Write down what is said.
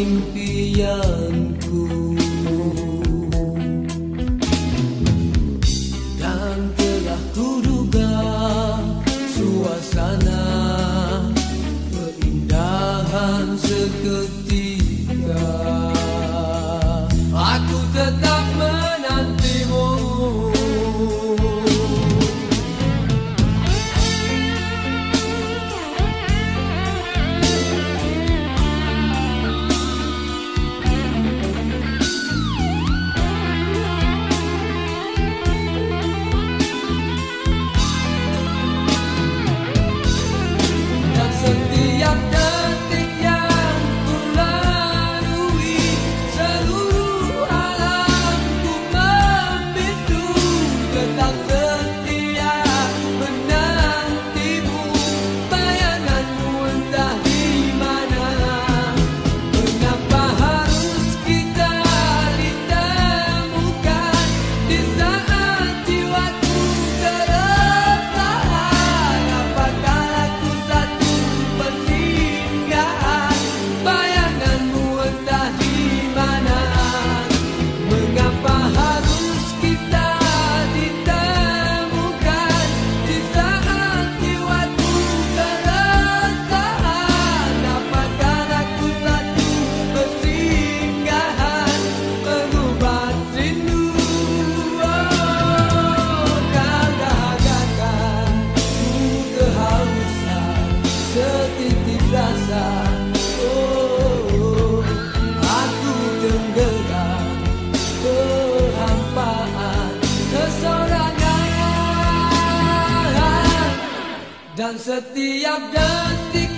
impianku. Dan telah kuduga suasana keindahan seketika setiap detik